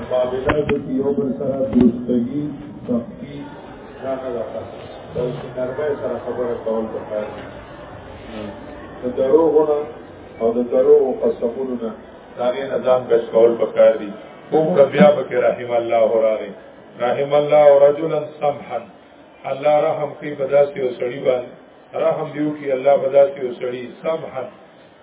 مقابلات کی یو بل سره دوستګي سختي نه نه راځي بلکې نرمه سره خبره کول پکار دي د دروغونه او د دروغ قسمونو نه داغه نه ځان بچ کول پکار دي کوم بیا بکې رحم الله راغی رحم الله رجلا سمحا الله رحم کوي بداسي او سړي باندې رحم دیو کی الله بداسي او سړي سمحا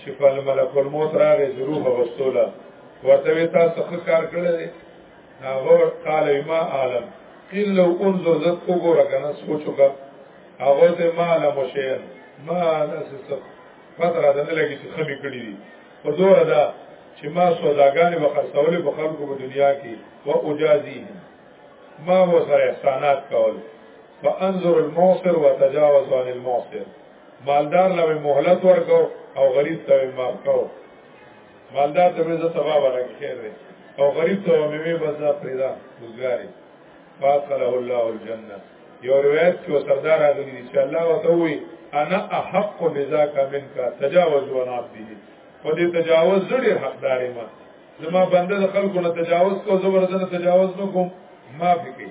چې په ملک الموت راغې ظروف وستوله ورته وی تاسو ښه کار کړی دی هغه قال ما عالم قیل لو انظر ذات وګوره کنه سوچو کا هغه ته ما علم شین ما اساس فتره ده نه لګی چې خمی کړی دی په دوه دا چې ما سوداګانې به خرڅولې په خلکو په دنیا کې و اجازي ما و سره احسانات کول فانظر المعصر وتجاوز عن المعصر مالدار له مهلت ورکو او غریب ته معاف کو مالدار ته زه سبا ورکه خیر دی او غریب ته مې مې بس دا پیدا روزګاری فاصله الله الجنه یو روایت کې سردار راغلی ان شاء الله وتوي انا احق بذاك منك تجاوز وانا به په دې تجاوز زړه حقدار ما زما بنده خلکو نه تجاوز کو زبردن تجاوز نکوم ما فکر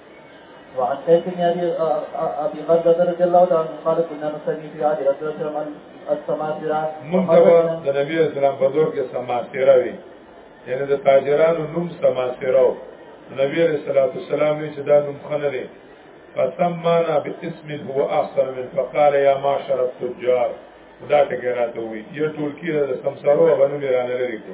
وعن قيس بن ابي ابي غزه رضي الله تعالى عنه قال كنا نصلي في عهد رسول الله صلى الله عليه وسلم السماسره منتبه د نبی اسلام په دور کې سماسره وي یعنی د تاجرانو نوم سماسره و نبی علیہ الصلوۃ والسلام چې دا نوم خنه لري فسمانا باسم هو احسن من فقال يا معشر التجار دا ټکی راته وي یو ټول کې د سمسارو غنو لرانه لري کو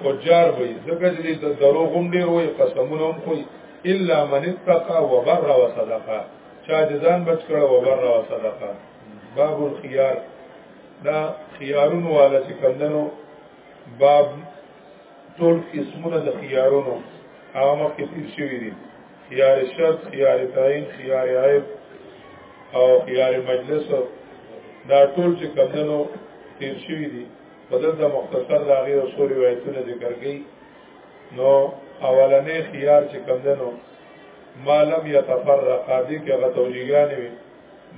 فجار وي زګر دې د درو غوم ډیر وي قسمونه هم کوي الا من اتقى وبر وصدقه چا د ځان بچ کړه وبر وصدقه باب الخيار دا خيارون والا چې کمندنو باب ټول قسمونه د خيارونو هغه مخکې تیر شوی دي خيار شرط خيار تعین خيار عیب او خيار مجلس دا ټول چې کمندنو تیر شوی دي په دغه مختصر د هغې اصول روایتونه ذکر کړي نو اولنې خيار چې کوم ده نو ما لم يتفرق دي کې هغه توجیهګانې وي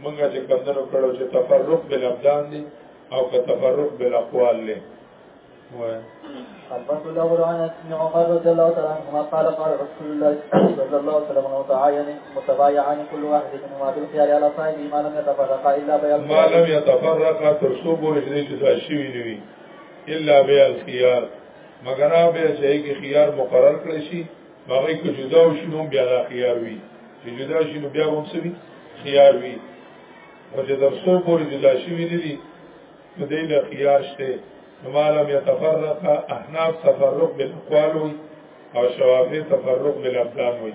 موږ چې کوم ده نو کړو چې تفرق بل ابدان دي او که تفرق بل اقوال دي حدث له عن ابن عمر رضي الله تعالى عنهما قال قال رسول الله صلى الله عليه وسلم وتعاينه متبايعان كل واحد منهما بالخيار على صاحبه ما لم يتفرقا الا بيع ما لم يتفرقا تر څو پورې چې جدا شي نه وي الا بيع الخيار مګر به چې کې خيار مقرر کړی شي هغه کې جدا شنو بیا دا خيار وي چې جدا شنو بیا هم سوي خيار وي او چې تر څو پورې جدا شي نه دي نو دې له خيار شته نو ما لم يتفرقا احناف تفرق بالاقوال او شوافی تفرق بالابدان وي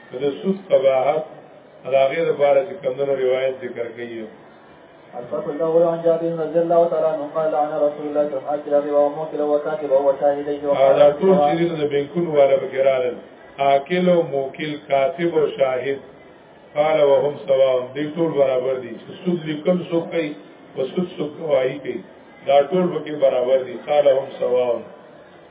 د سود قباحت راغې د بار چې کمونو روایت ذکر کوي حضرت الله عن جابر رضي الله تعالى عنه قال لعن رسول الله صلى الله عليه وسلم اكل وموكل وكاتب وشاهديه هذا ټول چې د بنکون والا بګرال اکل او موکل کاتب او شاهد قال وهم سواء دې ټول برابر دي چې سود لیکل سو کوي او سود سو کوي دا ټول به برابر دي قال هم سواء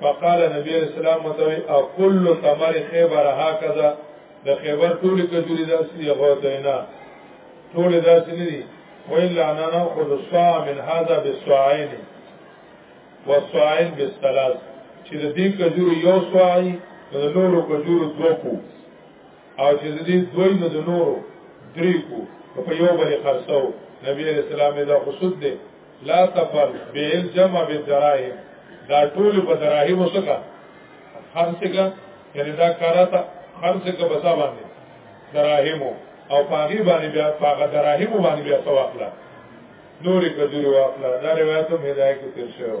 فقال نبی اسلام متوي او كل تمر خيبر هكذا د خيبر ټول کجوري داسې دی غوته نه ټول داسې نه دي وإلا أنا نأخذ الصاع من هذا بالصاعين والصاعين بالثلاث چې د دې کجوري یو صاعي د نورو کجورو دوه کو او چې د دې دوی نو د نورو درې کو په یو باندې خرڅو نبی رسول الله دا خصوص دی لا تفر به الجمع بالدراهم دا ټول په دراهم وسکا خرڅګه یعنی دا کاراته خرڅګه بسا باندې دراهم او پاغي باندې بیا پاغه دراهم باندې بیا سواخلا نورې کجوري واخلا دا روایت هم هدايه کې تیر شوی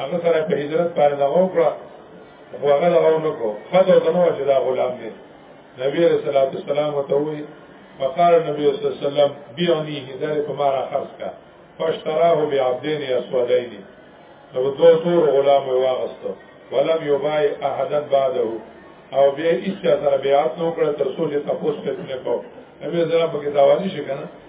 هغه سره په هجرت باندې دا وکړه خو هغه دا ونکو فدو دنو چې دا غلام دی نبی رسول الله صلی الله علیه وسلم فقال النبي صلى الله عليه وسلم بيعني هدار فمارا خرص کا فاشتراه بعبدين اسودين نو دو تور غلام واغستو ولم يباي احدا بعده او بیا ایسیا سره بیعت نو کړ تر څو چې تاسو په څه کو نبی زرا په کې داوازی شي کنه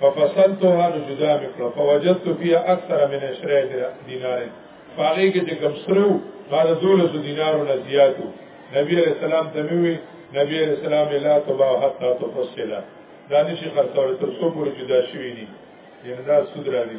ففصلتها جدا مکړه فوجدت فيها اكثر من 20 دينار فقې کې چې کم سرو ما د 200 دینارو نه زیاتو نبی عليه السلام ته وی نبی عليه السلام لا تبا حتا تفصلا دانش خرڅول تر څو پورې جدا شوی دي یعنی دا سود را دي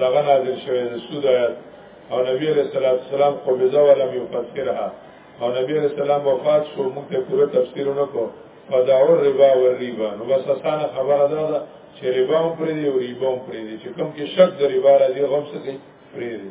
دغه نازل شوی د سود آیات او نبی علیہ الصلوۃ والسلام قبضه ولم يفسرها او نبی علیہ السلام وفات شو موږ ته پوره تفسیر ونکو فدعو الربا والربا نو بس اسانه خبره ده دا چې ربا هم پرې دی او ربا هم پرې دی چې کوم کې شک د ربا راځي غم څه کوي پرې دی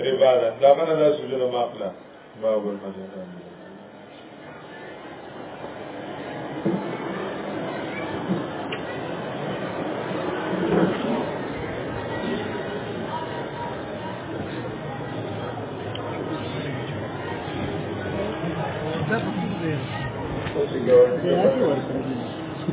عبادت دا منه دا سجود ما خپلا باب المسجد Thank you.